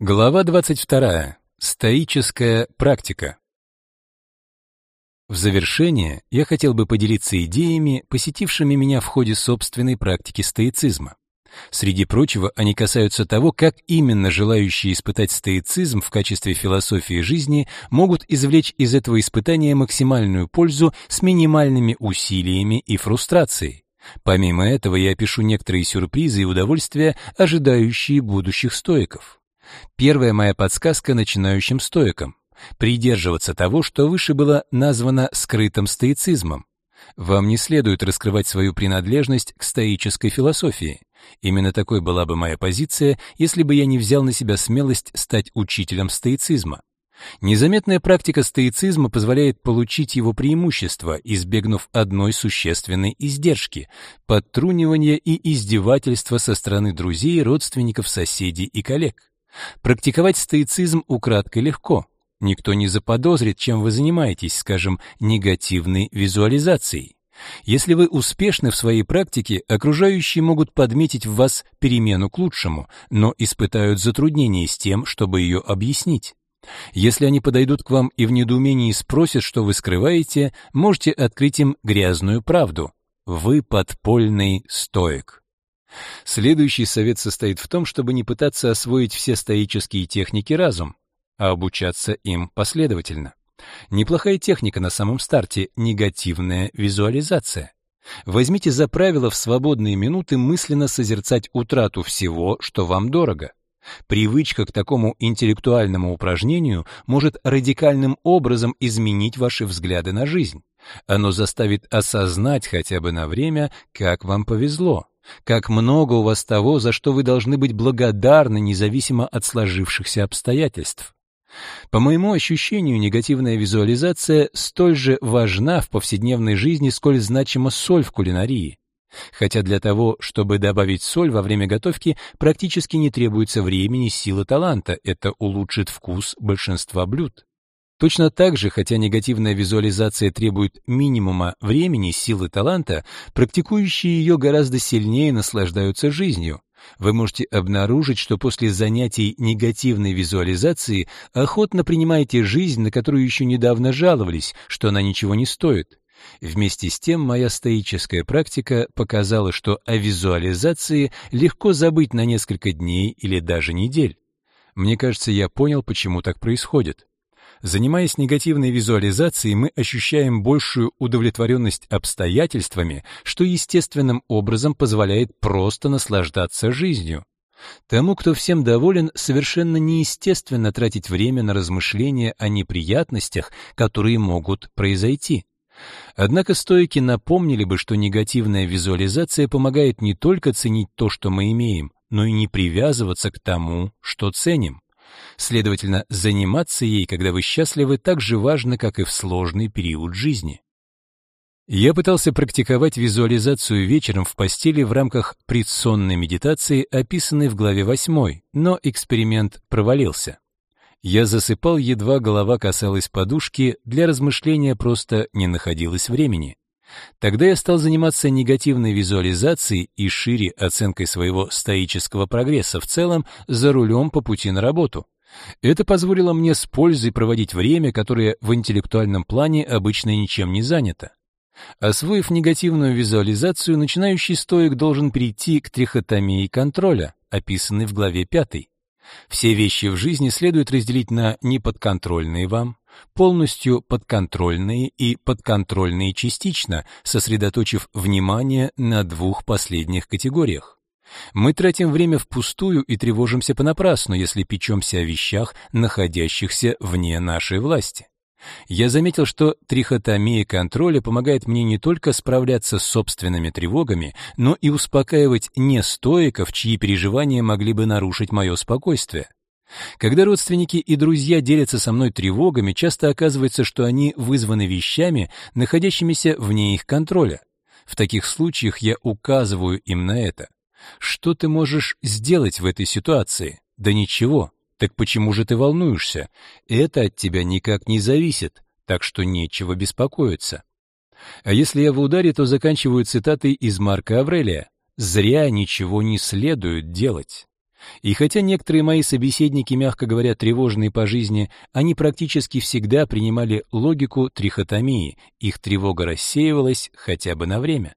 Глава 22. Стоическая практика. В завершение я хотел бы поделиться идеями, посетившими меня в ходе собственной практики стоицизма. Среди прочего, они касаются того, как именно желающие испытать стоицизм в качестве философии жизни могут извлечь из этого испытания максимальную пользу с минимальными усилиями и фрустрацией. Помимо этого, я опишу некоторые сюрпризы и удовольствия, ожидающие будущих стоиков. Первая моя подсказка начинающим стоикам — придерживаться того, что выше было названо скрытым стоицизмом. Вам не следует раскрывать свою принадлежность к стоической философии. Именно такой была бы моя позиция, если бы я не взял на себя смелость стать учителем стоицизма. Незаметная практика стоицизма позволяет получить его преимущество, избегнув одной существенной издержки — подтрунивания и издевательства со стороны друзей, родственников, соседей и коллег. Практиковать стоицизм украдкой легко. Никто не заподозрит, чем вы занимаетесь, скажем, негативной визуализацией. Если вы успешны в своей практике, окружающие могут подметить в вас перемену к лучшему, но испытают затруднения с тем, чтобы ее объяснить. Если они подойдут к вам и в недоумении спросят, что вы скрываете, можете открыть им грязную правду. Вы подпольный стоик. Следующий совет состоит в том, чтобы не пытаться освоить все стоические техники разум, а обучаться им последовательно. Неплохая техника на самом старте — негативная визуализация. Возьмите за правило в свободные минуты мысленно созерцать утрату всего, что вам дорого. Привычка к такому интеллектуальному упражнению может радикальным образом изменить ваши взгляды на жизнь. Оно заставит осознать хотя бы на время, как вам повезло. Как много у вас того, за что вы должны быть благодарны, независимо от сложившихся обстоятельств. По моему ощущению, негативная визуализация столь же важна в повседневной жизни, сколь значима соль в кулинарии. Хотя для того, чтобы добавить соль во время готовки, практически не требуется времени, силы, таланта, это улучшит вкус большинства блюд. Точно так же, хотя негативная визуализация требует минимума времени, силы, таланта, практикующие ее гораздо сильнее наслаждаются жизнью. Вы можете обнаружить, что после занятий негативной визуализацией охотно принимаете жизнь, на которую еще недавно жаловались, что она ничего не стоит. Вместе с тем, моя стоическая практика показала, что о визуализации легко забыть на несколько дней или даже недель. Мне кажется, я понял, почему так происходит. Занимаясь негативной визуализацией, мы ощущаем большую удовлетворенность обстоятельствами, что естественным образом позволяет просто наслаждаться жизнью. Тому, кто всем доволен, совершенно неестественно тратить время на размышления о неприятностях, которые могут произойти. Однако стоики напомнили бы, что негативная визуализация помогает не только ценить то, что мы имеем, но и не привязываться к тому, что ценим. Следовательно, заниматься ей, когда вы счастливы, так же важно, как и в сложный период жизни. Я пытался практиковать визуализацию вечером в постели в рамках предсонной медитации, описанной в главе 8, но эксперимент провалился. Я засыпал, едва голова касалась подушки, для размышления просто не находилось времени. Тогда я стал заниматься негативной визуализацией и шире оценкой своего стоического прогресса в целом за рулем по пути на работу. Это позволило мне с пользой проводить время, которое в интеллектуальном плане обычно ничем не занято. Освоив негативную визуализацию, начинающий стоик должен перейти к трихотомии контроля, описанной в главе 5. Все вещи в жизни следует разделить на неподконтрольные вам, полностью подконтрольные и подконтрольные частично, сосредоточив внимание на двух последних категориях. Мы тратим время впустую и тревожимся понапрасну, если печемся о вещах, находящихся вне нашей власти. Я заметил, что трихотомия контроля помогает мне не только справляться с собственными тревогами, но и успокаивать нестоиков, чьи переживания могли бы нарушить мое спокойствие. Когда родственники и друзья делятся со мной тревогами, часто оказывается, что они вызваны вещами, находящимися вне их контроля. В таких случаях я указываю им на это. Что ты можешь сделать в этой ситуации? Да ничего. Так почему же ты волнуешься? Это от тебя никак не зависит, так что нечего беспокоиться. А если я в ударе, то заканчиваю цитатой из Марка Аврелия. «Зря ничего не следует делать». И хотя некоторые мои собеседники, мягко говоря, тревожные по жизни, они практически всегда принимали логику трихотомии, их тревога рассеивалась хотя бы на время.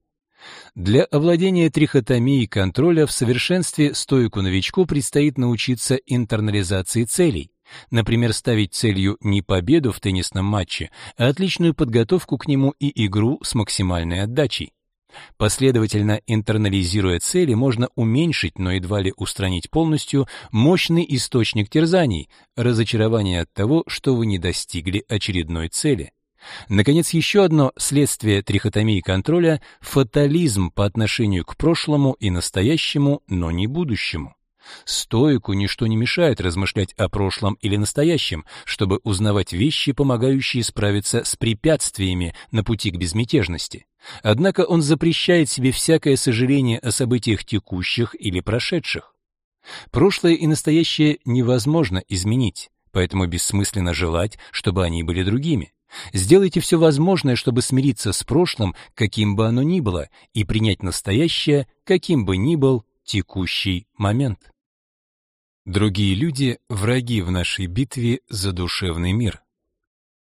Для овладения трихотомией контроля в совершенстве стоику-новичку предстоит научиться интернализации целей. Например, ставить целью не победу в теннисном матче, а отличную подготовку к нему и игру с максимальной отдачей. Последовательно интернализируя цели, можно уменьшить, но едва ли устранить полностью, мощный источник терзаний, разочарование от того, что вы не достигли очередной цели. Наконец, еще одно следствие трихотомии контроля — фатализм по отношению к прошлому и настоящему, но не будущему. Стоику ничто не мешает размышлять о прошлом или настоящем, чтобы узнавать вещи, помогающие справиться с препятствиями на пути к безмятежности. Однако он запрещает себе всякое сожаление о событиях текущих или прошедших. Прошлое и настоящее невозможно изменить, поэтому бессмысленно желать, чтобы они были другими. Сделайте все возможное, чтобы смириться с прошлым, каким бы оно ни было, и принять настоящее, каким бы ни был текущий момент. Другие люди — враги в нашей битве за душевный мир.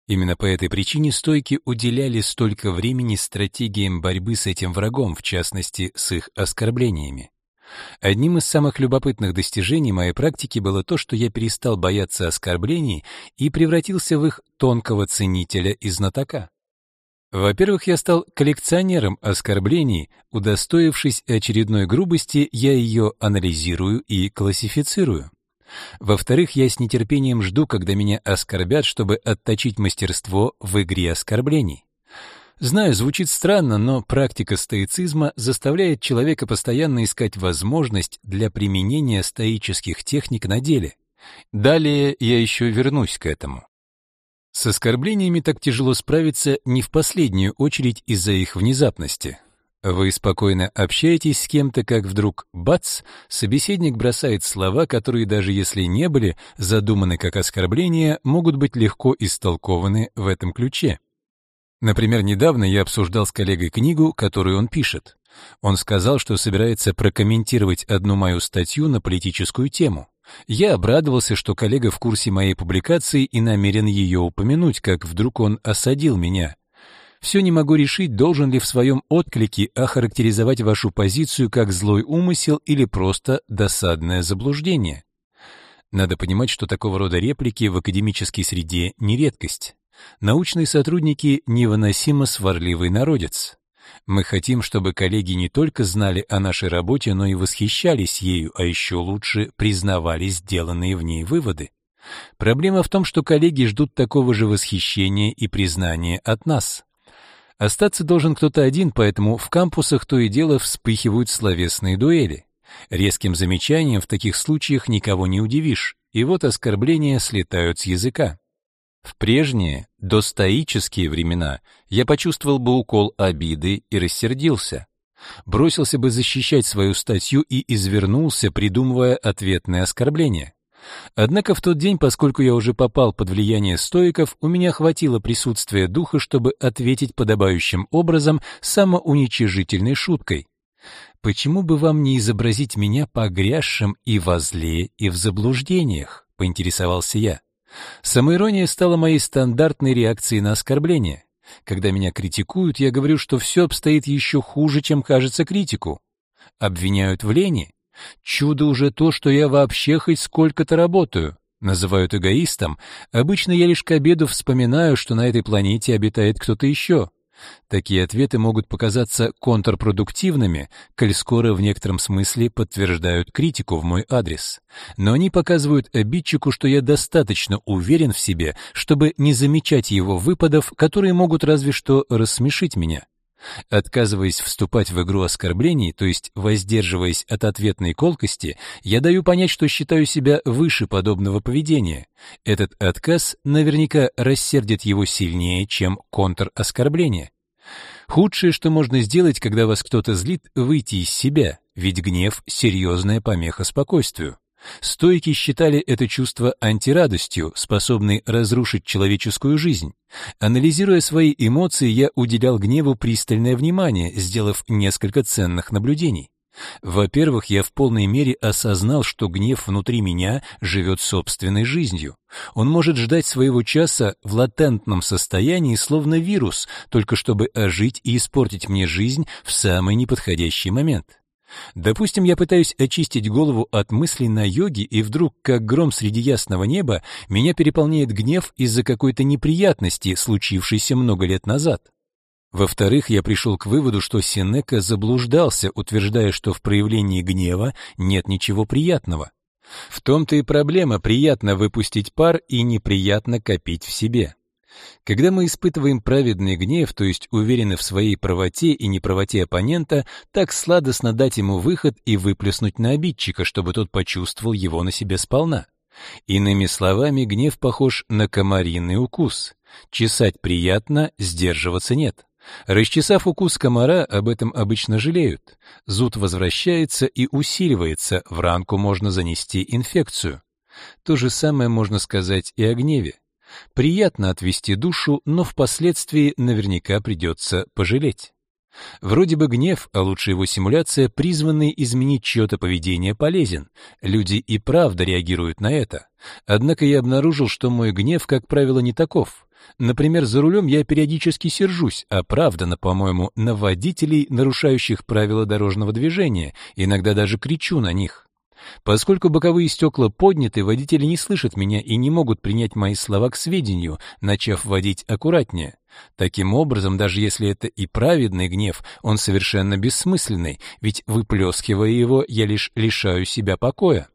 Именно по этой причине стойки уделяли столько времени стратегиям борьбы с этим врагом, в частности, с их оскорблениями. Одним из самых любопытных достижений моей практики было то, что я перестал бояться оскорблений и превратился в их тонкого ценителя и знатока. Во-первых, я стал коллекционером оскорблений, удостоившись очередной грубости, я ее анализирую и классифицирую. Во-вторых, я с нетерпением жду, когда меня оскорбят, чтобы отточить мастерство в игре оскорблений. Знаю, звучит странно, но практика стоицизма заставляет человека постоянно искать возможность для применения стоических техник на деле. Далее я еще вернусь к этому. С оскорблениями так тяжело справиться не в последнюю очередь из-за их внезапности. Вы спокойно общаетесь с кем-то, как вдруг бац, собеседник бросает слова, которые даже если не были задуманы как оскорбления, могут быть легко истолкованы в этом ключе. Например, недавно я обсуждал с коллегой книгу, которую он пишет. Он сказал, что собирается прокомментировать одну мою статью на политическую тему. Я обрадовался, что коллега в курсе моей публикации и намерен ее упомянуть, как вдруг он осадил меня. Все не могу решить, должен ли в своем отклике охарактеризовать вашу позицию как злой умысел или просто досадное заблуждение. Надо понимать, что такого рода реплики в академической среде не редкость. Научные сотрудники невыносимо сварливый народец. Мы хотим, чтобы коллеги не только знали о нашей работе, но и восхищались ею, а еще лучше признавали сделанные в ней выводы. Проблема в том, что коллеги ждут такого же восхищения и признания от нас. Остаться должен кто-то один, поэтому в кампусах то и дело вспыхивают словесные дуэли. Резким замечанием в таких случаях никого не удивишь, и вот оскорбления слетают с языка. В прежние, достоические времена я почувствовал бы укол обиды и рассердился. Бросился бы защищать свою статью и извернулся, придумывая ответное оскорбление. Однако в тот день, поскольку я уже попал под влияние стоиков, у меня хватило присутствия духа, чтобы ответить подобающим образом самоуничижительной шуткой. «Почему бы вам не изобразить меня погрязшим и во зле, и в заблуждениях?» — поинтересовался я. Самоирония стала моей стандартной реакцией на оскорбление. Когда меня критикуют, я говорю, что все обстоит еще хуже, чем кажется критику. Обвиняют в лени. Чудо уже то, что я вообще хоть сколько-то работаю. Называют эгоистом. Обычно я лишь к обеду вспоминаю, что на этой планете обитает кто-то еще. Такие ответы могут показаться контрпродуктивными, коль скоро в некотором смысле подтверждают критику в мой адрес. Но они показывают обидчику, что я достаточно уверен в себе, чтобы не замечать его выпадов, которые могут разве что рассмешить меня. Отказываясь вступать в игру оскорблений, то есть воздерживаясь от ответной колкости, я даю понять, что считаю себя выше подобного поведения. Этот отказ наверняка рассердит его сильнее, чем контр-оскорбление. Худшее, что можно сделать, когда вас кто-то злит, выйти из себя, ведь гнев — серьезная помеха спокойствию. Стойки считали это чувство антирадостью, способной разрушить человеческую жизнь. Анализируя свои эмоции, я уделял гневу пристальное внимание, сделав несколько ценных наблюдений. Во-первых, я в полной мере осознал, что гнев внутри меня живет собственной жизнью. Он может ждать своего часа в латентном состоянии, словно вирус, только чтобы ожить и испортить мне жизнь в самый неподходящий момент. Допустим, я пытаюсь очистить голову от мыслей на йоге, и вдруг, как гром среди ясного неба, меня переполняет гнев из-за какой-то неприятности, случившейся много лет назад. Во-вторых, я пришел к выводу, что Сенека заблуждался, утверждая, что в проявлении гнева нет ничего приятного. В том-то и проблема приятно выпустить пар и неприятно копить в себе. Когда мы испытываем праведный гнев, то есть уверены в своей правоте и неправоте оппонента, так сладостно дать ему выход и выплеснуть на обидчика, чтобы тот почувствовал его на себе сполна. Иными словами, гнев похож на комариный укус. Чесать приятно, сдерживаться нет. Расчесав укус комара, об этом обычно жалеют. Зуд возвращается и усиливается, в ранку можно занести инфекцию. То же самое можно сказать и о гневе. Приятно отвести душу, но впоследствии наверняка придется пожалеть. Вроде бы гнев, а лучше его симуляция, призванный изменить чье-то поведение, полезен. Люди и правда реагируют на это. Однако я обнаружил, что мой гнев, как правило, не таков. Например, за рулем я периодически сержусь, оправданно, по-моему, на водителей, нарушающих правила дорожного движения, иногда даже кричу на них. Поскольку боковые стекла подняты, водители не слышат меня и не могут принять мои слова к сведению, начав водить аккуратнее. Таким образом, даже если это и праведный гнев, он совершенно бессмысленный, ведь выплескивая его, я лишь лишаю себя покоя.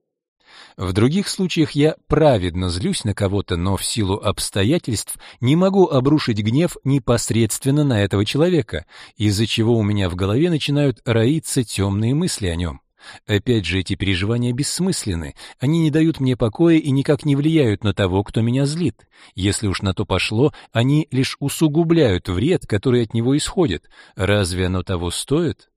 В других случаях я праведно злюсь на кого-то, но в силу обстоятельств не могу обрушить гнев непосредственно на этого человека, из-за чего у меня в голове начинают роиться темные мысли о нем. Опять же, эти переживания бессмысленны, они не дают мне покоя и никак не влияют на того, кто меня злит. Если уж на то пошло, они лишь усугубляют вред, который от него исходит. Разве оно того стоит?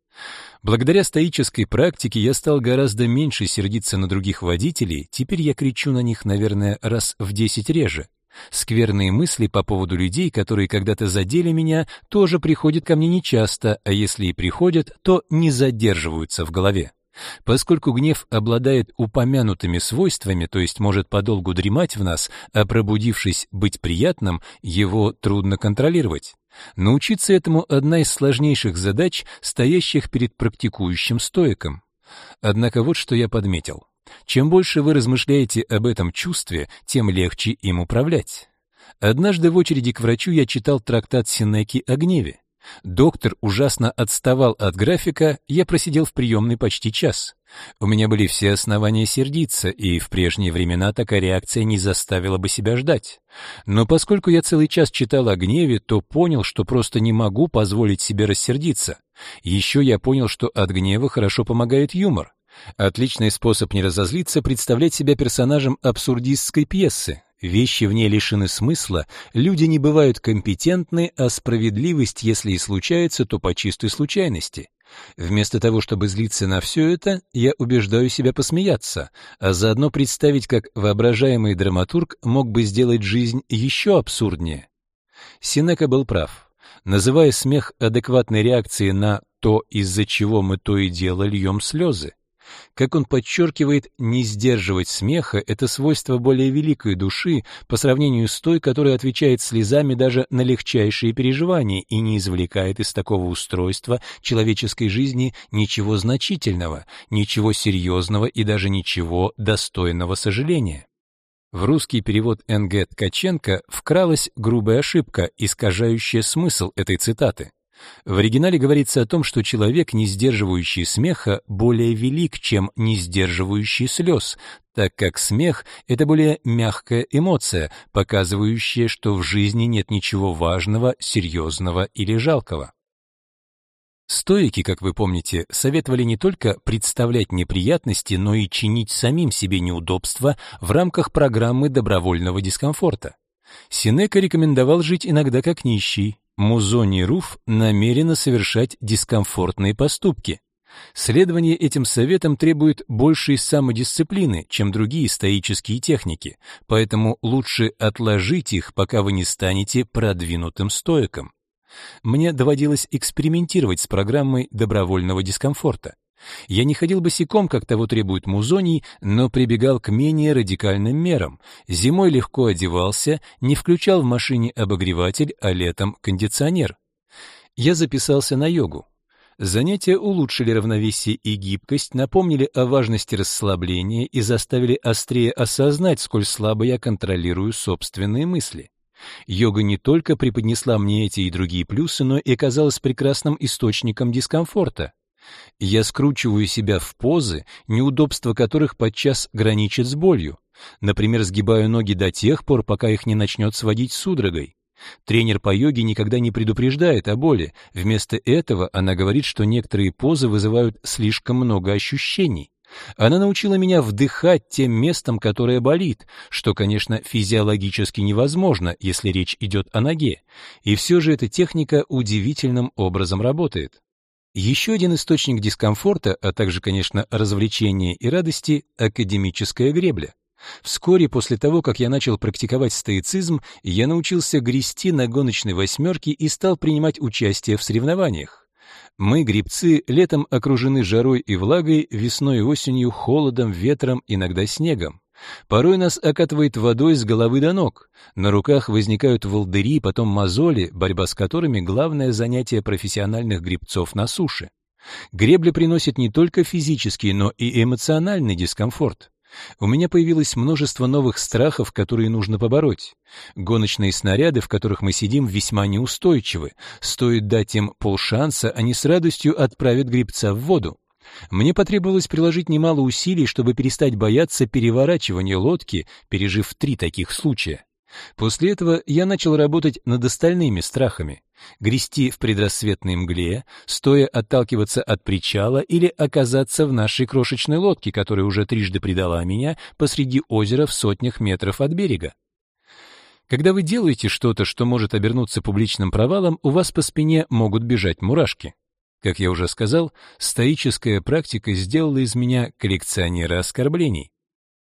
Благодаря стоической практике я стал гораздо меньше сердиться на других водителей, теперь я кричу на них, наверное, раз в десять реже. Скверные мысли по поводу людей, которые когда-то задели меня, тоже приходят ко мне нечасто, а если и приходят, то не задерживаются в голове. Поскольку гнев обладает упомянутыми свойствами, то есть может подолгу дремать в нас, а пробудившись быть приятным, его трудно контролировать. Научиться этому одна из сложнейших задач, стоящих перед практикующим стоиком. Однако вот что я подметил. Чем больше вы размышляете об этом чувстве, тем легче им управлять. Однажды в очереди к врачу я читал трактат Синеки о гневе. Доктор ужасно отставал от графика, я просидел в приемной почти час. У меня были все основания сердиться, и в прежние времена такая реакция не заставила бы себя ждать. Но поскольку я целый час читал о гневе, то понял, что просто не могу позволить себе рассердиться. Еще я понял, что от гнева хорошо помогает юмор. Отличный способ не разозлиться представлять себя персонажем абсурдистской пьесы. Вещи в ней лишены смысла, люди не бывают компетентны, а справедливость, если и случается, то по чистой случайности. Вместо того, чтобы злиться на все это, я убеждаю себя посмеяться, а заодно представить, как воображаемый драматург мог бы сделать жизнь еще абсурднее. Синека был прав. Называя смех адекватной реакцией на то, из-за чего мы то и дело льем слезы. Как он подчеркивает, не сдерживать смеха — это свойство более великой души по сравнению с той, которая отвечает слезами даже на легчайшие переживания и не извлекает из такого устройства человеческой жизни ничего значительного, ничего серьезного и даже ничего достойного сожаления. В русский перевод Н.Г. Ткаченко вкралась грубая ошибка, искажающая смысл этой цитаты. В оригинале говорится о том, что человек, не сдерживающий смеха, более велик, чем не сдерживающий слез, так как смех — это более мягкая эмоция, показывающая, что в жизни нет ничего важного, серьезного или жалкого. Стоики, как вы помните, советовали не только представлять неприятности, но и чинить самим себе неудобства в рамках программы добровольного дискомфорта. Синека рекомендовал жить иногда как нищий, Музони Руф намеренно совершать дискомфортные поступки. Следование этим советам требует большей самодисциплины, чем другие стоические техники, поэтому лучше отложить их, пока вы не станете продвинутым стоиком. Мне доводилось экспериментировать с программой добровольного дискомфорта. Я не ходил босиком, как того требует музоний, но прибегал к менее радикальным мерам. Зимой легко одевался, не включал в машине обогреватель, а летом кондиционер. Я записался на йогу. Занятия улучшили равновесие и гибкость, напомнили о важности расслабления и заставили острее осознать, сколь слабо я контролирую собственные мысли. Йога не только преподнесла мне эти и другие плюсы, но и оказалась прекрасным источником дискомфорта. Я скручиваю себя в позы, неудобства которых подчас граничат с болью. Например, сгибаю ноги до тех пор, пока их не начнет сводить судорогой. Тренер по йоге никогда не предупреждает о боли. Вместо этого она говорит, что некоторые позы вызывают слишком много ощущений. Она научила меня вдыхать тем местом, которое болит, что, конечно, физиологически невозможно, если речь идет о ноге. И все же эта техника удивительным образом работает. Еще один источник дискомфорта, а также, конечно, развлечения и радости — академическая гребля. Вскоре после того, как я начал практиковать стоицизм, я научился грести на гоночной восьмерке и стал принимать участие в соревнованиях. Мы, гребцы, летом окружены жарой и влагой, весной и осенью холодом, ветром, иногда снегом. Порой нас окатывает водой с головы до ног. На руках возникают волдыри, потом мозоли, борьба с которыми главное занятие профессиональных гребцов на суше. Гребля приносит не только физический, но и эмоциональный дискомфорт. У меня появилось множество новых страхов, которые нужно побороть. Гоночные снаряды, в которых мы сидим, весьма неустойчивы. Стоит дать им полшанса, они с радостью отправят гребца в воду. Мне потребовалось приложить немало усилий, чтобы перестать бояться переворачивания лодки, пережив три таких случая. После этого я начал работать над остальными страхами. Грести в предрассветной мгле, стоя отталкиваться от причала или оказаться в нашей крошечной лодке, которая уже трижды предала меня посреди озера в сотнях метров от берега. Когда вы делаете что-то, что может обернуться публичным провалом, у вас по спине могут бежать мурашки. Как я уже сказал, стоическая практика сделала из меня коллекционера оскорблений.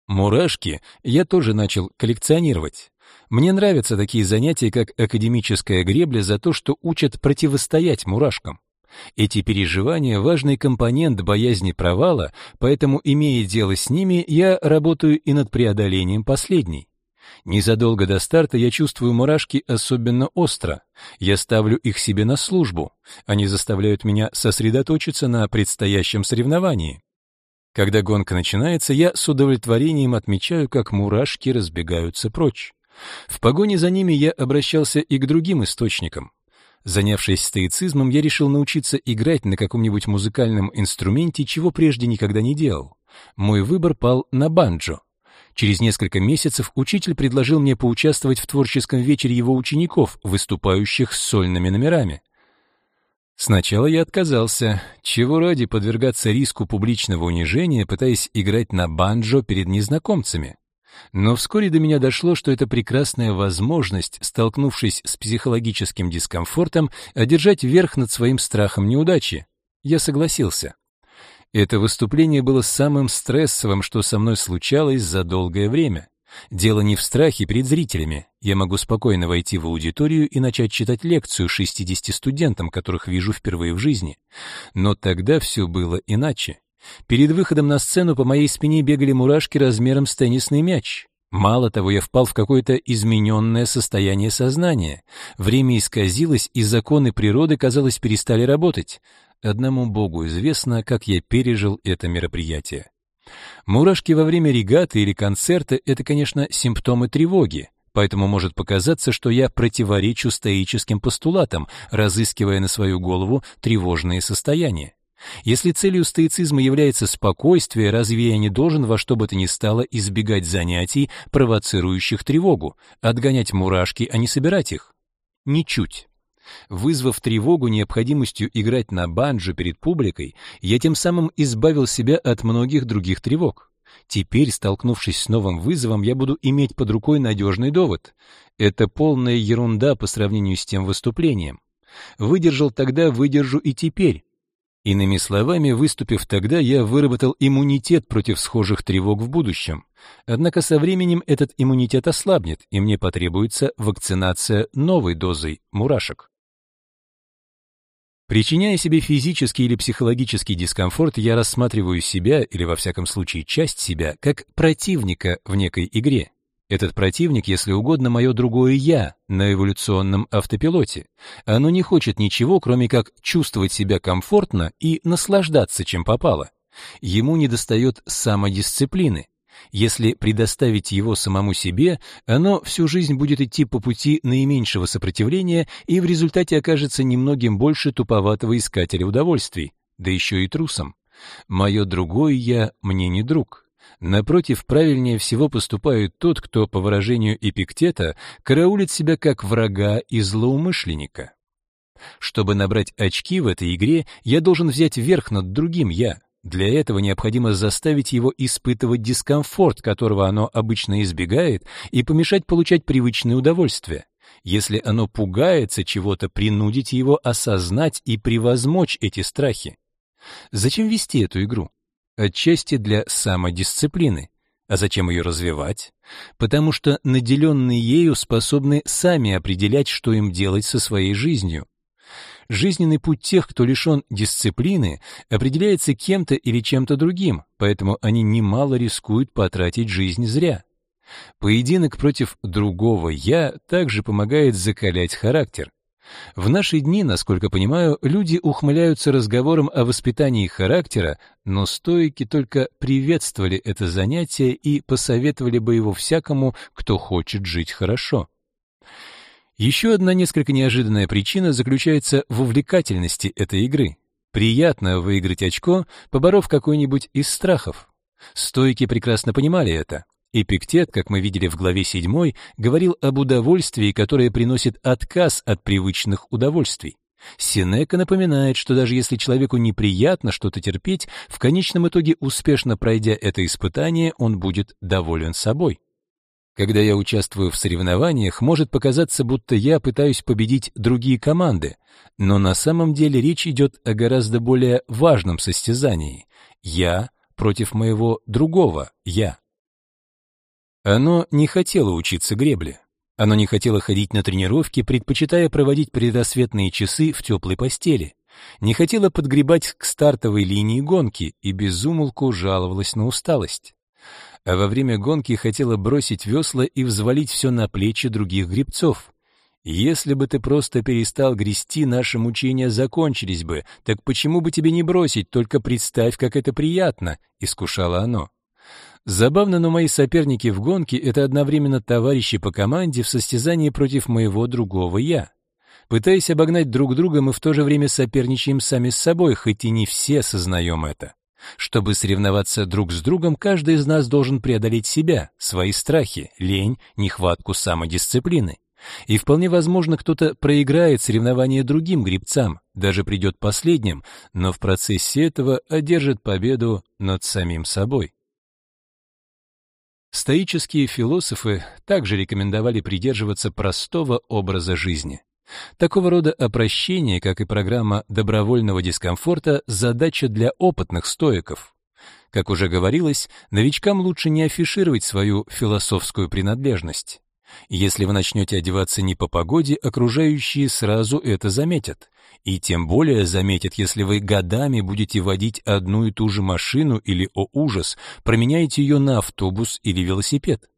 Мурашки я тоже начал коллекционировать. Мне нравятся такие занятия, как академическая гребля за то, что учат противостоять мурашкам. Эти переживания — важный компонент боязни провала, поэтому, имея дело с ними, я работаю и над преодолением последней. Незадолго до старта я чувствую мурашки особенно остро. Я ставлю их себе на службу. Они заставляют меня сосредоточиться на предстоящем соревновании. Когда гонка начинается, я с удовлетворением отмечаю, как мурашки разбегаются прочь. В погоне за ними я обращался и к другим источникам. Занявшись стоицизмом, я решил научиться играть на каком-нибудь музыкальном инструменте, чего прежде никогда не делал. Мой выбор пал на банджо. Через несколько месяцев учитель предложил мне поучаствовать в творческом вечере его учеников, выступающих с сольными номерами. Сначала я отказался, чего ради подвергаться риску публичного унижения, пытаясь играть на банджо перед незнакомцами. Но вскоре до меня дошло, что это прекрасная возможность, столкнувшись с психологическим дискомфортом, одержать верх над своим страхом неудачи. Я согласился. Это выступление было самым стрессовым, что со мной случалось за долгое время. Дело не в страхе перед зрителями. Я могу спокойно войти в аудиторию и начать читать лекцию 60 студентам, которых вижу впервые в жизни. Но тогда все было иначе. Перед выходом на сцену по моей спине бегали мурашки размером с теннисный мяч. Мало того, я впал в какое-то измененное состояние сознания. Время исказилось, и законы природы, казалось, перестали работать. Одному Богу известно, как я пережил это мероприятие. Мурашки во время регаты или концерта — это, конечно, симптомы тревоги, поэтому может показаться, что я противоречу стоическим постулатам, разыскивая на свою голову тревожные состояния. Если целью стоицизма является спокойствие, разве я не должен во что бы то ни стало избегать занятий, провоцирующих тревогу, отгонять мурашки, а не собирать их? Ничуть. Вызвав тревогу необходимостью играть на банджо перед публикой, я тем самым избавил себя от многих других тревог. Теперь, столкнувшись с новым вызовом, я буду иметь под рукой надежный довод. Это полная ерунда по сравнению с тем выступлением. Выдержал тогда, выдержу и теперь. Иными словами, выступив тогда, я выработал иммунитет против схожих тревог в будущем. Однако со временем этот иммунитет ослабнет, и мне потребуется вакцинация новой дозой мурашек. Причиняя себе физический или психологический дискомфорт, я рассматриваю себя, или во всяком случае часть себя, как противника в некой игре. Этот противник, если угодно, мое другое «я» на эволюционном автопилоте. Оно не хочет ничего, кроме как чувствовать себя комфортно и наслаждаться, чем попало. Ему недостает самодисциплины. Если предоставить его самому себе, оно всю жизнь будет идти по пути наименьшего сопротивления и в результате окажется немногим больше туповатого искателя удовольствий, да еще и трусом. Мое другое «я» мне не друг. Напротив, правильнее всего поступает тот, кто, по выражению Эпиктета, караулит себя как врага и злоумышленника. Чтобы набрать очки в этой игре, я должен взять верх над другим «я», для этого необходимо заставить его испытывать дискомфорт, которого оно обычно избегает, и помешать получать привычные удовольствия. Если оно пугается чего-то, принудить его осознать и превозмочь эти страхи. Зачем вести эту игру? Отчасти для самодисциплины. А зачем ее развивать? Потому что наделенные ею способны сами определять, что им делать со своей жизнью. Жизненный путь тех, кто лишен дисциплины, определяется кем-то или чем-то другим, поэтому они немало рискуют потратить жизнь зря. Поединок против другого «я» также помогает закалять характер. В наши дни, насколько понимаю, люди ухмыляются разговором о воспитании характера, но стоики только приветствовали это занятие и посоветовали бы его всякому, кто хочет жить хорошо. Еще одна несколько неожиданная причина заключается в увлекательности этой игры. Приятно выиграть очко, поборов какой-нибудь из страхов. Стойки прекрасно понимали это. Эпиктет, как мы видели в главе 7, говорил об удовольствии, которое приносит отказ от привычных удовольствий. Синека напоминает, что даже если человеку неприятно что-то терпеть, в конечном итоге, успешно пройдя это испытание, он будет доволен собой. Когда я участвую в соревнованиях, может показаться, будто я пытаюсь победить другие команды, но на самом деле речь идет о гораздо более важном состязании. Я против моего другого «я». Оно не хотело учиться гребле. Оно не хотело ходить на тренировки, предпочитая проводить предрассветные часы в теплой постели. Не хотело подгребать к стартовой линии гонки и безумолку жаловалось на усталость а во время гонки хотела бросить весла и взвалить все на плечи других гребцов. Если бы ты просто перестал грести, наши мучения закончились бы. Так почему бы тебе не бросить? Только представь, как это приятно, искушало оно. Забавно, но мои соперники в гонке это одновременно товарищи по команде в состязании против моего другого я. Пытаясь обогнать друг друга, мы в то же время соперничаем сами с собой, хоть и не все сознаем это. Чтобы соревноваться друг с другом, каждый из нас должен преодолеть себя, свои страхи, лень, нехватку самодисциплины. И вполне возможно, кто-то проиграет соревнование другим гребцам, даже придет последним, но в процессе этого одержит победу над самим собой. Стоические философы также рекомендовали придерживаться простого образа жизни. Такого рода опрощение, как и программа добровольного дискомфорта, задача для опытных стоиков. Как уже говорилось, новичкам лучше не афишировать свою философскую принадлежность. Если вы начнете одеваться не по погоде, окружающие сразу это заметят. И тем более заметят, если вы годами будете водить одну и ту же машину или, о ужас, променяете ее на автобус или велосипед.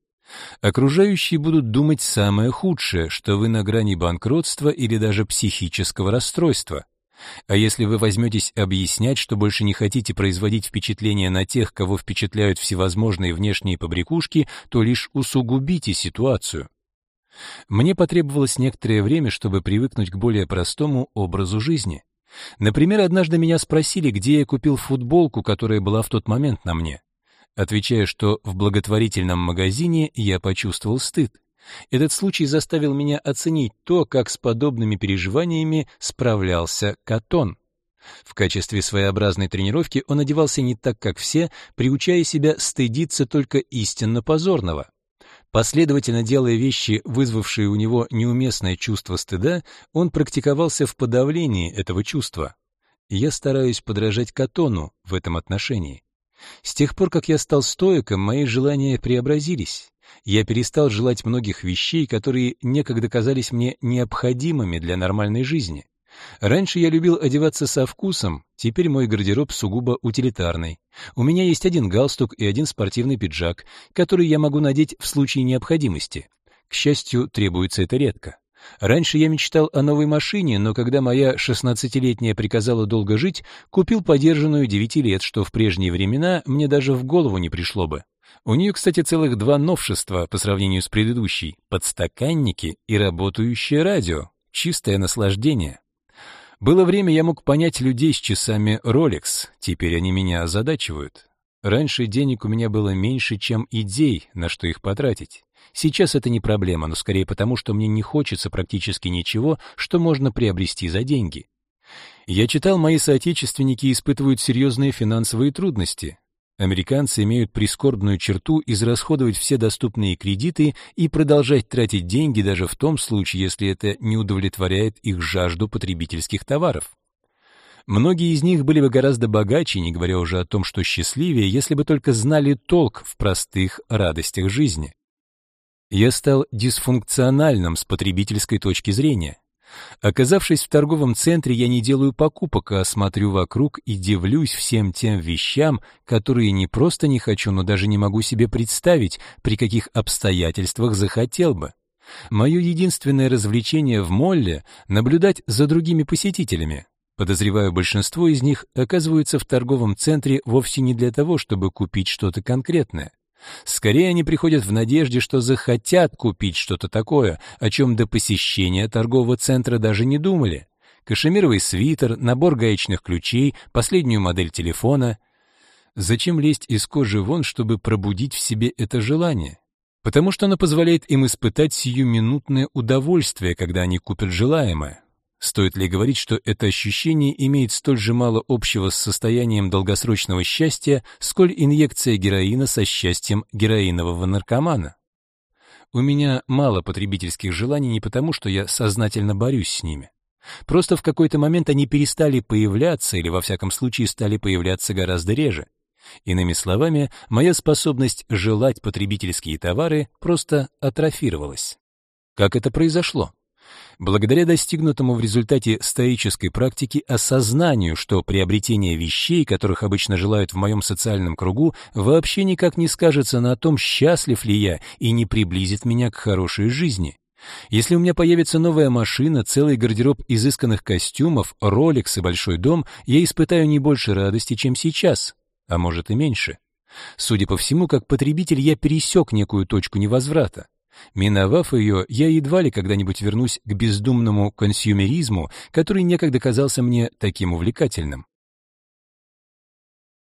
Окружающие будут думать самое худшее, что вы на грани банкротства или даже психического расстройства. А если вы возьметесь объяснять, что больше не хотите производить впечатление на тех, кого впечатляют всевозможные внешние побрякушки, то лишь усугубите ситуацию. Мне потребовалось некоторое время, чтобы привыкнуть к более простому образу жизни. Например, однажды меня спросили, где я купил футболку, которая была в тот момент на мне. Отвечая, что в благотворительном магазине, я почувствовал стыд. Этот случай заставил меня оценить то, как с подобными переживаниями справлялся Катон. В качестве своеобразной тренировки он одевался не так, как все, приучая себя стыдиться только истинно позорного. Последовательно делая вещи, вызвавшие у него неуместное чувство стыда, он практиковался в подавлении этого чувства. Я стараюсь подражать Катону в этом отношении. С тех пор, как я стал стоиком, мои желания преобразились. Я перестал желать многих вещей, которые некогда казались мне необходимыми для нормальной жизни. Раньше я любил одеваться со вкусом, теперь мой гардероб сугубо утилитарный. У меня есть один галстук и один спортивный пиджак, который я могу надеть в случае необходимости. К счастью, требуется это редко. Раньше я мечтал о новой машине, но когда моя 16-летняя приказала долго жить, купил подержанную 9 лет, что в прежние времена мне даже в голову не пришло бы. У нее, кстати, целых два новшества по сравнению с предыдущей — подстаканники и работающее радио. Чистое наслаждение. Было время, я мог понять людей с часами Rolex, теперь они меня озадачивают. Раньше денег у меня было меньше, чем идей, на что их потратить. Сейчас это не проблема, но скорее потому, что мне не хочется практически ничего, что можно приобрести за деньги. Я читал, мои соотечественники испытывают серьезные финансовые трудности. Американцы имеют прискорбную черту израсходовать все доступные кредиты и продолжать тратить деньги даже в том случае, если это не удовлетворяет их жажду потребительских товаров. Многие из них были бы гораздо богаче, не говоря уже о том, что счастливее, если бы только знали толк в простых радостях жизни. Я стал дисфункциональным с потребительской точки зрения. Оказавшись в торговом центре, я не делаю покупок, а смотрю вокруг и дивлюсь всем тем вещам, которые не просто не хочу, но даже не могу себе представить, при каких обстоятельствах захотел бы. Мое единственное развлечение в молле — наблюдать за другими посетителями. Подозреваю, большинство из них оказываются в торговом центре вовсе не для того, чтобы купить что-то конкретное. Скорее они приходят в надежде, что захотят купить что-то такое, о чем до посещения торгового центра даже не думали. Кашемировый свитер, набор гаечных ключей, последнюю модель телефона. Зачем лезть из кожи вон, чтобы пробудить в себе это желание? Потому что оно позволяет им испытать сиюминутное удовольствие, когда они купят желаемое. Стоит ли говорить, что это ощущение имеет столь же мало общего с состоянием долгосрочного счастья, сколь инъекция героина со счастьем героинового наркомана? У меня мало потребительских желаний не потому, что я сознательно борюсь с ними. Просто в какой-то момент они перестали появляться или во всяком случае стали появляться гораздо реже. Иными словами, моя способность желать потребительские товары просто атрофировалась. Как это произошло? Благодаря достигнутому в результате стоической практики осознанию, что приобретение вещей, которых обычно желают в моем социальном кругу, вообще никак не скажется на том, счастлив ли я и не приблизит меня к хорошей жизни. Если у меня появится новая машина, целый гардероб изысканных костюмов, Rolex и большой дом, я испытаю не больше радости, чем сейчас, а может и меньше. Судя по всему, как потребитель я пересек некую точку невозврата. Миновав ее, я едва ли когда-нибудь вернусь к бездумному консюмеризму, который некогда казался мне таким увлекательным.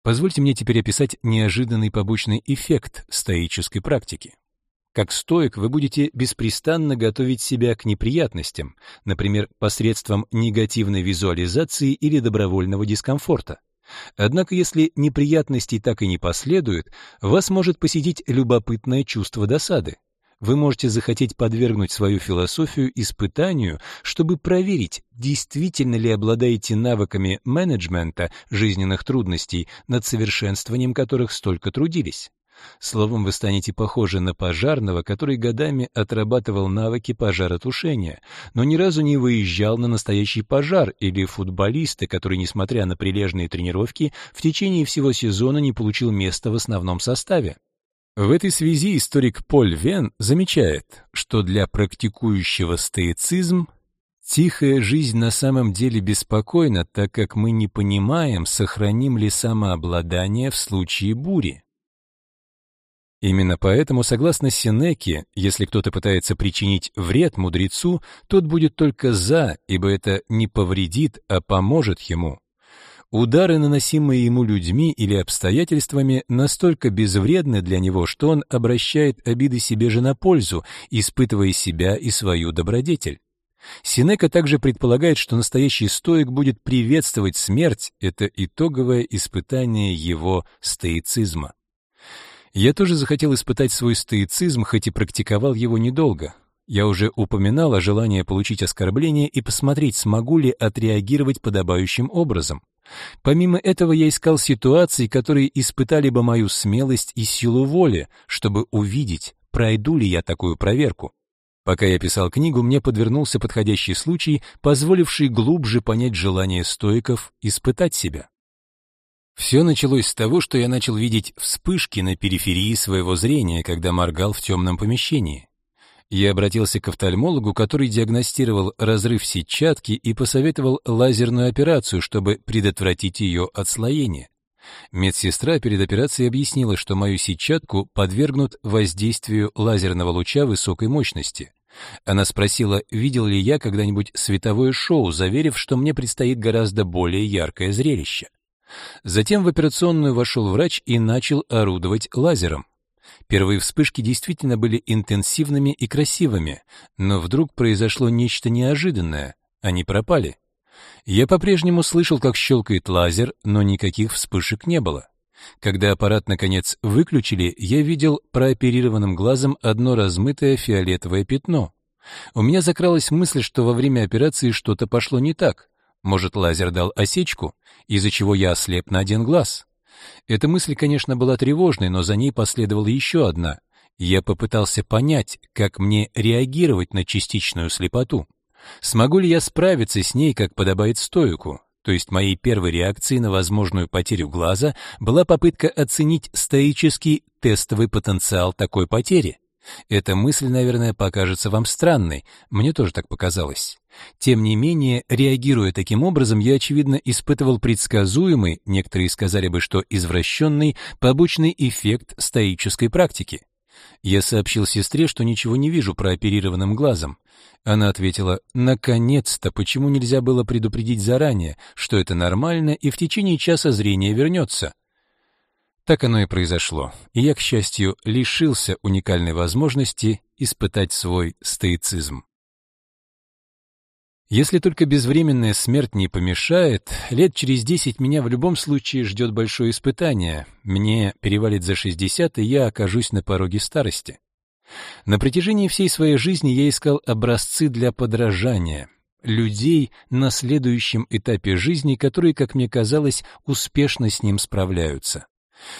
Позвольте мне теперь описать неожиданный побочный эффект стоической практики. Как стоик вы будете беспрестанно готовить себя к неприятностям, например, посредством негативной визуализации или добровольного дискомфорта. Однако если неприятностей так и не последует, вас может посетить любопытное чувство досады вы можете захотеть подвергнуть свою философию испытанию, чтобы проверить, действительно ли обладаете навыками менеджмента жизненных трудностей, над совершенствованием которых столько трудились. Словом, вы станете похожи на пожарного, который годами отрабатывал навыки пожаротушения, но ни разу не выезжал на настоящий пожар, или футболиста, который, несмотря на прилежные тренировки, в течение всего сезона не получил места в основном составе. В этой связи историк Поль Вен замечает, что для практикующего стоицизм тихая жизнь на самом деле беспокойна, так как мы не понимаем, сохраним ли самообладание в случае бури. Именно поэтому, согласно Сенеке, если кто-то пытается причинить вред мудрецу, тот будет только за, ибо это не повредит, а поможет ему. Удары, наносимые ему людьми или обстоятельствами, настолько безвредны для него, что он обращает обиды себе же на пользу, испытывая себя и свою добродетель. Синека также предполагает, что настоящий стоик будет приветствовать смерть, это итоговое испытание его стоицизма. Я тоже захотел испытать свой стоицизм, хоть и практиковал его недолго. Я уже упоминал о желании получить оскорбление и посмотреть, смогу ли отреагировать подобающим образом. Помимо этого я искал ситуации, которые испытали бы мою смелость и силу воли, чтобы увидеть, пройду ли я такую проверку. Пока я писал книгу, мне подвернулся подходящий случай, позволивший глубже понять желание стоиков испытать себя. Все началось с того, что я начал видеть вспышки на периферии своего зрения, когда моргал в темном помещении. Я обратился к офтальмологу, который диагностировал разрыв сетчатки и посоветовал лазерную операцию, чтобы предотвратить ее отслоение. Медсестра перед операцией объяснила, что мою сетчатку подвергнут воздействию лазерного луча высокой мощности. Она спросила, видел ли я когда-нибудь световое шоу, заверив, что мне предстоит гораздо более яркое зрелище. Затем в операционную вошел врач и начал орудовать лазером. Первые вспышки действительно были интенсивными и красивыми, но вдруг произошло нечто неожиданное. Они пропали. Я по-прежнему слышал, как щелкает лазер, но никаких вспышек не было. Когда аппарат наконец выключили, я видел прооперированным глазом одно размытое фиолетовое пятно. У меня закралась мысль, что во время операции что-то пошло не так. Может, лазер дал осечку, из-за чего я ослеп на один глаз. Эта мысль, конечно, была тревожной, но за ней последовала еще одна. Я попытался понять, как мне реагировать на частичную слепоту. Смогу ли я справиться с ней, как подобает стоику? То есть моей первой реакцией на возможную потерю глаза была попытка оценить стоический тестовый потенциал такой потери. Эта мысль, наверное, покажется вам странной, мне тоже так показалось. Тем не менее, реагируя таким образом, я, очевидно, испытывал предсказуемый, некоторые сказали бы, что извращенный, побочный эффект стоической практики. Я сообщил сестре, что ничего не вижу прооперированным глазом. Она ответила, наконец-то, почему нельзя было предупредить заранее, что это нормально и в течение часа зрение вернется? Так оно и произошло, и я, к счастью, лишился уникальной возможности испытать свой стоицизм. Если только безвременная смерть не помешает, лет через десять меня в любом случае ждет большое испытание. Мне перевалит за шестьдесят, и я окажусь на пороге старости. На протяжении всей своей жизни я искал образцы для подражания, людей на следующем этапе жизни, которые, как мне казалось, успешно с ним справляются.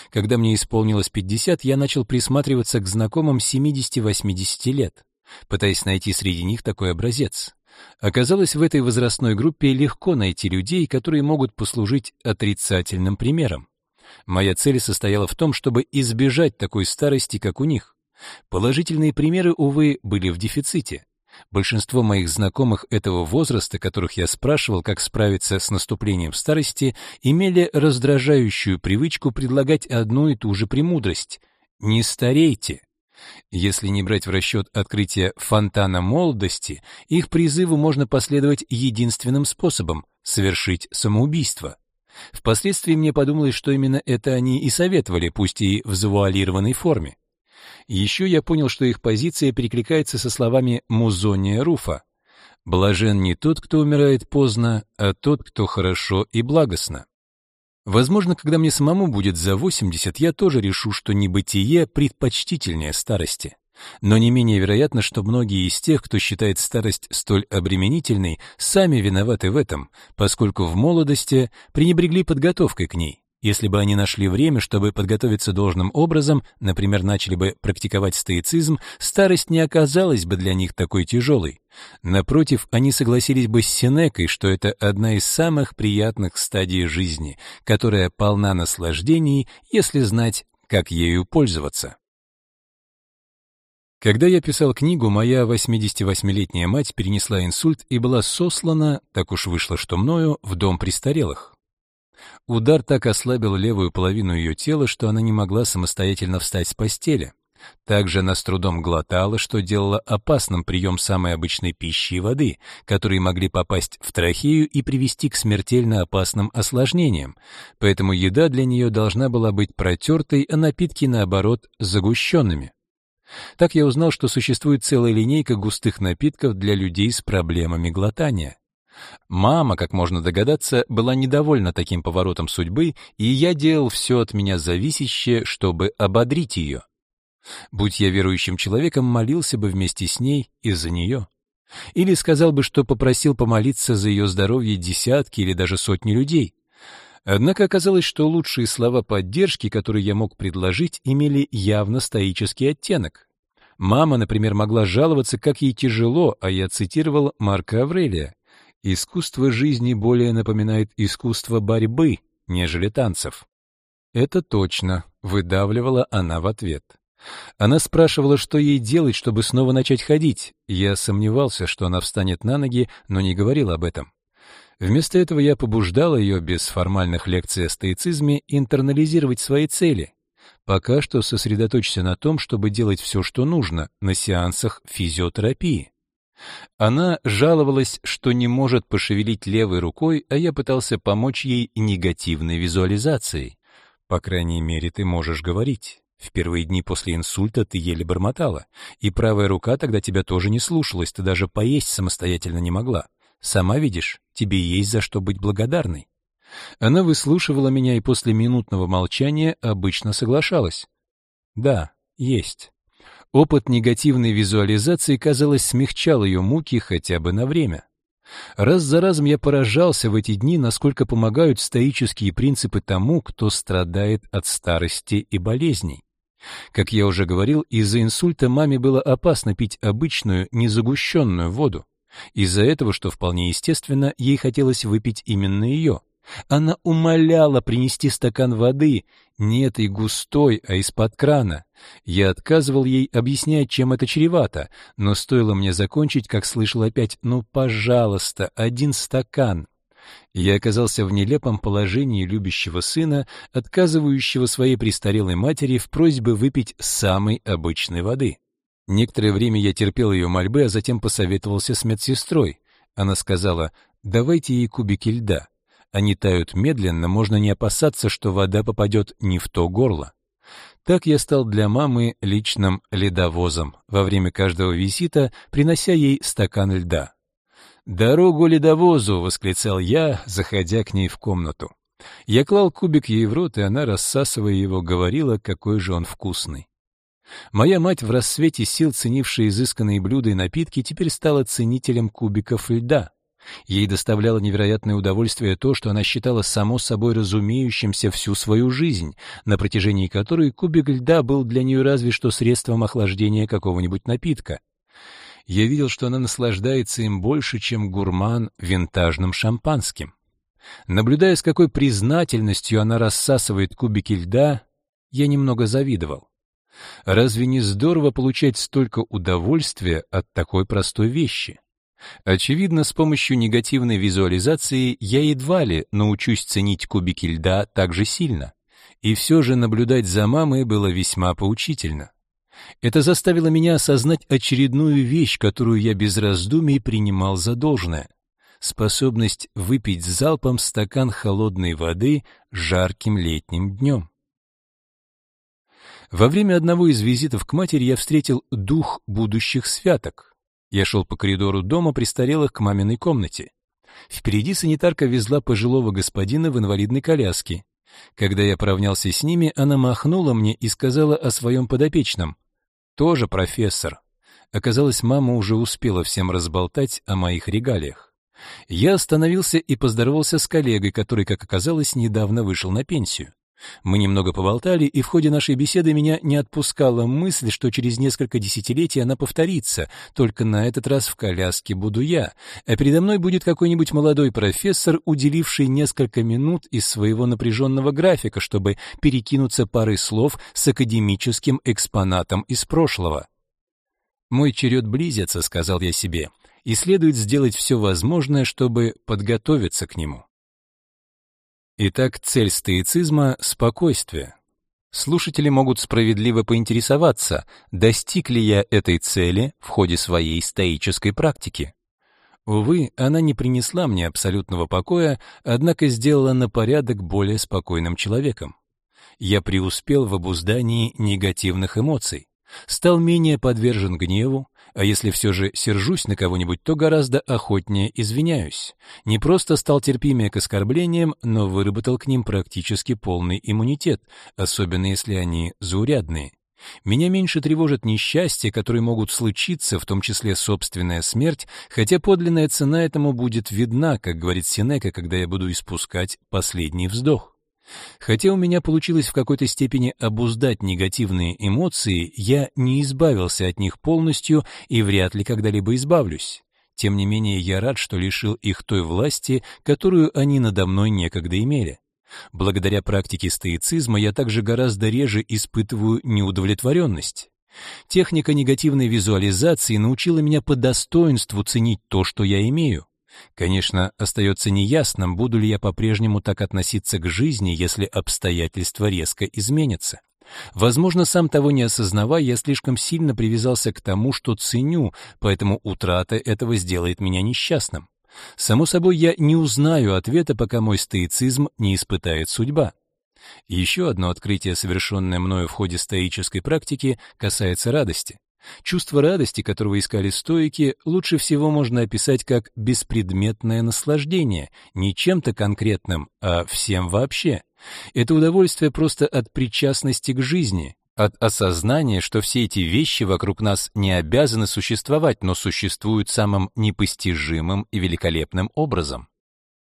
Когда мне исполнилось 50, я начал присматриваться к знакомым 70-80 лет, пытаясь найти среди них такой образец. Оказалось, в этой возрастной группе легко найти людей, которые могут послужить отрицательным примером. Моя цель состояла в том, чтобы избежать такой старости, как у них. Положительные примеры, увы, были в дефиците. Большинство моих знакомых этого возраста, которых я спрашивал, как справиться с наступлением старости, имели раздражающую привычку предлагать одну и ту же премудрость: не старейте. Если не брать в расчет открытие фонтана молодости, их призыву можно последовать единственным способом совершить самоубийство. Впоследствии мне подумалось, что именно это они и советовали, пусть и в завуалированной форме. Еще я понял, что их позиция перекликается со словами Музония Руфа. «Блажен не тот, кто умирает поздно, а тот, кто хорошо и благостно». Возможно, когда мне самому будет за 80, я тоже решу, что небытие предпочтительнее старости. Но не менее вероятно, что многие из тех, кто считает старость столь обременительной, сами виноваты в этом, поскольку в молодости пренебрегли подготовкой к ней. Если бы они нашли время, чтобы подготовиться должным образом, например, начали бы практиковать стоицизм, старость не оказалась бы для них такой тяжелой. Напротив, они согласились бы с Сенекой, что это одна из самых приятных стадий жизни, которая полна наслаждений, если знать, как ею пользоваться. Когда я писал книгу, моя 88-летняя мать перенесла инсульт и была сослана, так уж вышло, что мною, в дом престарелых. Удар так ослабил левую половину ее тела, что она не могла самостоятельно встать с постели. Также она с трудом глотала, что делало опасным прием самой обычной пищи и воды, которые могли попасть в трахею и привести к смертельно опасным осложнениям. Поэтому еда для нее должна была быть протертой, а напитки, наоборот, загущенными. Так я узнал, что существует целая линейка густых напитков для людей с проблемами глотания. Мама, как можно догадаться, была недовольна таким поворотом судьбы, и я делал все от меня зависящее, чтобы ободрить ее. Будь я верующим человеком, молился бы вместе с ней и за нее. Или сказал бы, что попросил помолиться за ее здоровье десятки или даже сотни людей. Однако оказалось, что лучшие слова поддержки, которые я мог предложить, имели явно стоический оттенок. Мама, например, могла жаловаться, как ей тяжело, а я цитировал Марка Аврелия. «Искусство жизни более напоминает искусство борьбы, нежели танцев». «Это точно», — выдавливала она в ответ. Она спрашивала, что ей делать, чтобы снова начать ходить. Я сомневался, что она встанет на ноги, но не говорил об этом. Вместо этого я побуждал ее без формальных лекций о стоицизме интернализировать свои цели. Пока что сосредоточься на том, чтобы делать все, что нужно, на сеансах физиотерапии. Она жаловалась, что не может пошевелить левой рукой, а я пытался помочь ей негативной визуализацией. По крайней мере, ты можешь говорить. В первые дни после инсульта ты еле бормотала, и правая рука тогда тебя тоже не слушалась, ты даже поесть самостоятельно не могла. Сама видишь, тебе есть за что быть благодарной. Она выслушивала меня и после минутного молчания обычно соглашалась. Да, есть. Опыт негативной визуализации, казалось, смягчал ее муки хотя бы на время. Раз за разом я поражался в эти дни, насколько помогают стоические принципы тому, кто страдает от старости и болезней. Как я уже говорил, из-за инсульта маме было опасно пить обычную, незагущенную воду. Из-за этого, что вполне естественно, ей хотелось выпить именно ее. Она умоляла принести стакан воды, не этой густой, а из-под крана. Я отказывал ей, объясняя, чем это чревато, но стоило мне закончить, как слышал опять «ну, пожалуйста, один стакан». Я оказался в нелепом положении любящего сына, отказывающего своей престарелой матери в просьбе выпить самой обычной воды. Некоторое время я терпел ее мольбы, а затем посоветовался с медсестрой. Она сказала, давайте ей кубики льда. Они тают медленно, можно не опасаться, что вода попадет не в то горло. Так я стал для мамы личным ледовозом, во время каждого визита принося ей стакан льда. «Дорогу ледовозу!» — восклицал я, заходя к ней в комнату. Я клал кубик ей в рот, и она, рассасывая его, говорила, какой же он вкусный. Моя мать, в рассвете сил ценившая изысканные блюда и напитки, теперь стала ценителем кубиков льда. Ей доставляло невероятное удовольствие то, что она считала само собой разумеющимся всю свою жизнь, на протяжении которой кубик льда был для нее разве что средством охлаждения какого-нибудь напитка. Я видел, что она наслаждается им больше, чем гурман винтажным шампанским. Наблюдая, с какой признательностью она рассасывает кубики льда, я немного завидовал. Разве не здорово получать столько удовольствия от такой простой вещи? Очевидно, с помощью негативной визуализации я едва ли научусь ценить кубики льда так же сильно. И все же наблюдать за мамой было весьма поучительно. Это заставило меня осознать очередную вещь, которую я без раздумий принимал за должное. Способность выпить залпом стакан холодной воды жарким летним днем. Во время одного из визитов к матери я встретил дух будущих святок. Я шел по коридору дома престарелых к маминой комнате. Впереди санитарка везла пожилого господина в инвалидной коляске. Когда я поравнялся с ними, она махнула мне и сказала о своем подопечном. «Тоже профессор». Оказалось, мама уже успела всем разболтать о моих регалиях. Я остановился и поздоровался с коллегой, который, как оказалось, недавно вышел на пенсию. Мы немного поболтали, и в ходе нашей беседы меня не отпускала мысль, что через несколько десятилетий она повторится, только на этот раз в коляске буду я, а передо мной будет какой-нибудь молодой профессор, уделивший несколько минут из своего напряженного графика, чтобы перекинуться парой слов с академическим экспонатом из прошлого. «Мой черед близится», — сказал я себе, — «и следует сделать все возможное, чтобы подготовиться к нему». Итак, цель стоицизма — спокойствие. Слушатели могут справедливо поинтересоваться, достиг ли я этой цели в ходе своей стоической практики. Увы, она не принесла мне абсолютного покоя, однако сделала на порядок более спокойным человеком. Я преуспел в обуздании негативных эмоций, стал менее подвержен гневу, а если все же сержусь на кого-нибудь, то гораздо охотнее извиняюсь. Не просто стал терпимее к оскорблениям, но выработал к ним практически полный иммунитет, особенно если они заурядные. Меня меньше тревожат несчастья, которые могут случиться, в том числе собственная смерть, хотя подлинная цена этому будет видна, как говорит Сенека, когда я буду испускать последний вздох. Хотя у меня получилось в какой-то степени обуздать негативные эмоции, я не избавился от них полностью и вряд ли когда-либо избавлюсь. Тем не менее, я рад, что лишил их той власти, которую они надо мной некогда имели. Благодаря практике стоицизма я также гораздо реже испытываю неудовлетворенность. Техника негативной визуализации научила меня по достоинству ценить то, что я имею. Конечно, остается неясным, буду ли я по-прежнему так относиться к жизни, если обстоятельства резко изменятся. Возможно, сам того не осознавая, я слишком сильно привязался к тому, что ценю, поэтому утрата этого сделает меня несчастным. Само собой, я не узнаю ответа, пока мой стоицизм не испытает судьба. Еще одно открытие, совершенное мною в ходе стоической практики, касается радости. Чувство радости, которого искали стоики, лучше всего можно описать как беспредметное наслаждение, не чем-то конкретным, а всем вообще. Это удовольствие просто от причастности к жизни, от осознания, что все эти вещи вокруг нас не обязаны существовать, но существуют самым непостижимым и великолепным образом.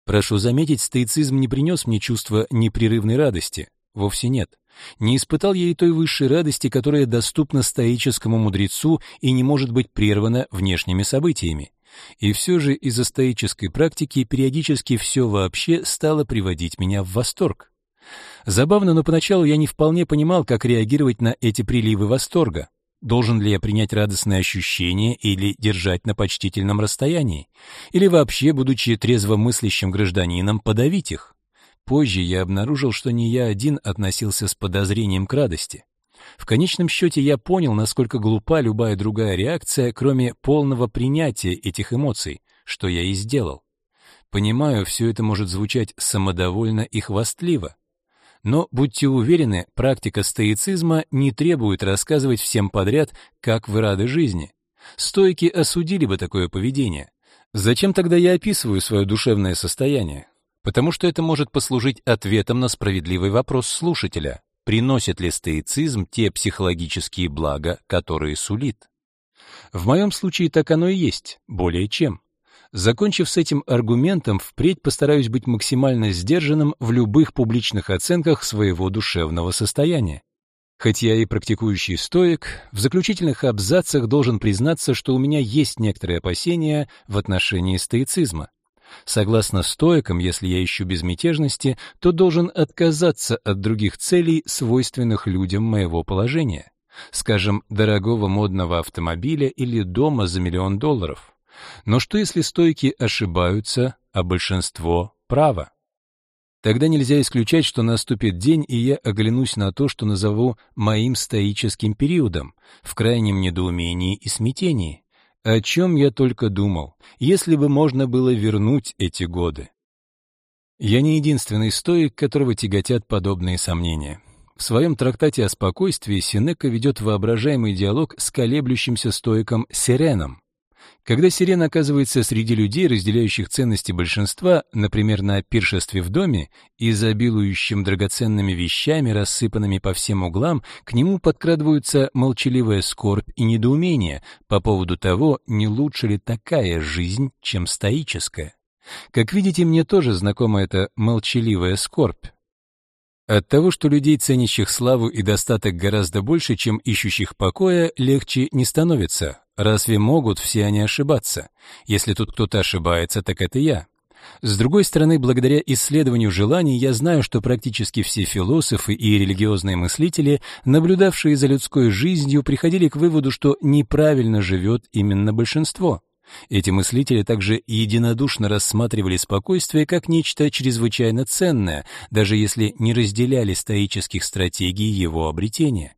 Прошу заметить, стоицизм не принес мне чувство непрерывной радости. Вовсе нет. Не испытал я и той высшей радости, которая доступна стоическому мудрецу и не может быть прервана внешними событиями. И все же из-за стоической практики периодически все вообще стало приводить меня в восторг. Забавно, но поначалу я не вполне понимал, как реагировать на эти приливы восторга. Должен ли я принять радостные ощущения или держать на почтительном расстоянии? Или вообще, будучи трезвомыслящим гражданином, подавить их? Позже я обнаружил, что не я один относился с подозрением к радости. В конечном счете я понял, насколько глупа любая другая реакция, кроме полного принятия этих эмоций, что я и сделал. Понимаю, все это может звучать самодовольно и хвастливо, но будьте уверены, практика стоицизма не требует рассказывать всем подряд, как вы рады жизни. Стойки осудили бы такое поведение. Зачем тогда я описываю свое душевное состояние? Потому что это может послужить ответом на справедливый вопрос слушателя. Приносит ли стоицизм те психологические блага, которые сулит? В моем случае так оно и есть, более чем. Закончив с этим аргументом, впредь постараюсь быть максимально сдержанным в любых публичных оценках своего душевного состояния. Хоть я и практикующий стоик, в заключительных абзацах должен признаться, что у меня есть некоторые опасения в отношении стоицизма. Согласно стоикам, если я ищу безмятежности, то должен отказаться от других целей, свойственных людям моего положения. Скажем, дорогого модного автомобиля или дома за миллион долларов. Но что если стойки ошибаются, а большинство право? Тогда нельзя исключать, что наступит день, и я оглянусь на то, что назову моим стоическим периодом, в крайнем недоумении и смятении. О чем я только думал, если бы можно было вернуть эти годы. Я не единственный стоик, которого тяготят подобные сомнения. В своем трактате о спокойствии Синека ведет воображаемый диалог с колеблющимся стоиком Сиреном, когда сирена оказывается среди людей, разделяющих ценности большинства, например, на пиршестве в доме, изобилующем драгоценными вещами, рассыпанными по всем углам, к нему подкрадываются молчаливая скорбь и недоумение по поводу того, не лучше ли такая жизнь, чем стоическая. Как видите, мне тоже знакома эта молчаливая скорбь. От того, что людей, ценящих славу и достаток гораздо больше, чем ищущих покоя, легче не становится, Разве могут все они ошибаться? Если тут кто-то ошибается, так это я. С другой стороны, благодаря исследованию желаний я знаю, что практически все философы и религиозные мыслители, наблюдавшие за людской жизнью, приходили к выводу, что неправильно живет именно большинство. Эти мыслители также единодушно рассматривали спокойствие как нечто чрезвычайно ценное, даже если не разделяли стоических стратегий его обретения.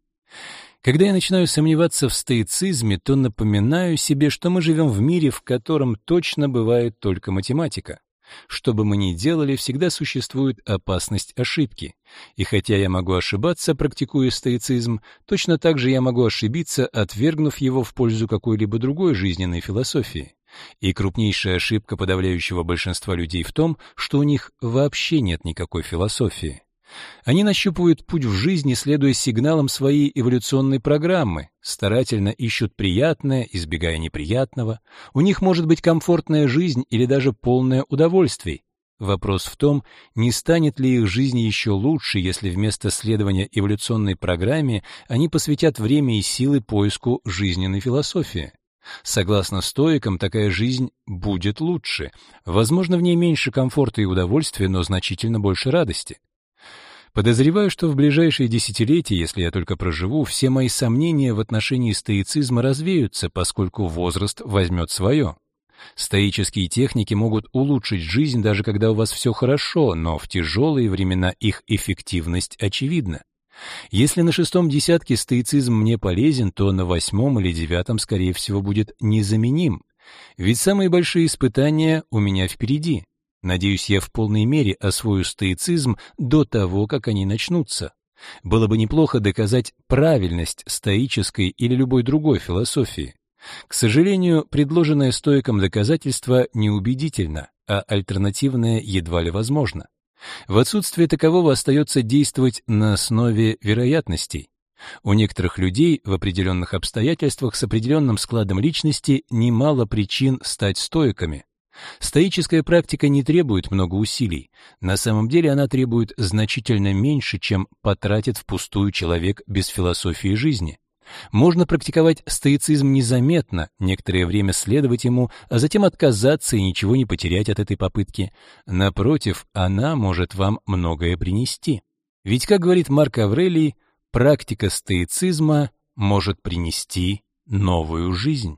Когда я начинаю сомневаться в стоицизме, то напоминаю себе, что мы живем в мире, в котором точно бывает только математика. Что бы мы ни делали, всегда существует опасность ошибки. И хотя я могу ошибаться, практикуя стоицизм, точно так же я могу ошибиться, отвергнув его в пользу какой-либо другой жизненной философии. И крупнейшая ошибка подавляющего большинства людей в том, что у них вообще нет никакой философии. Они нащупывают путь в жизни, следуя сигналам своей эволюционной программы, старательно ищут приятное, избегая неприятного. У них может быть комфортная жизнь или даже полное удовольствие. Вопрос в том, не станет ли их жизнь еще лучше, если вместо следования эволюционной программе они посвятят время и силы поиску жизненной философии. Согласно стоикам, такая жизнь будет лучше. Возможно, в ней меньше комфорта и удовольствия, но значительно больше радости. Подозреваю, что в ближайшие десятилетия, если я только проживу, все мои сомнения в отношении стоицизма развеются, поскольку возраст возьмет свое. Стоические техники могут улучшить жизнь даже когда у вас все хорошо, но в тяжелые времена их эффективность очевидна. Если на шестом десятке стоицизм мне полезен, то на восьмом или девятом, скорее всего, будет незаменим. Ведь самые большие испытания у меня впереди. Надеюсь, я в полной мере освою стоицизм до того, как они начнутся. Было бы неплохо доказать правильность стоической или любой другой философии. К сожалению, предложенное стоиком доказательство неубедительно, а альтернативное едва ли возможно. В отсутствие такового остается действовать на основе вероятностей. У некоторых людей в определенных обстоятельствах с определенным складом личности немало причин стать стоиками. Стоическая практика не требует много усилий. На самом деле она требует значительно меньше, чем потратит впустую человек без философии жизни. Можно практиковать стоицизм незаметно, некоторое время следовать ему, а затем отказаться и ничего не потерять от этой попытки. Напротив, она может вам многое принести. Ведь, как говорит Марк Аврелий, практика стоицизма может принести новую жизнь.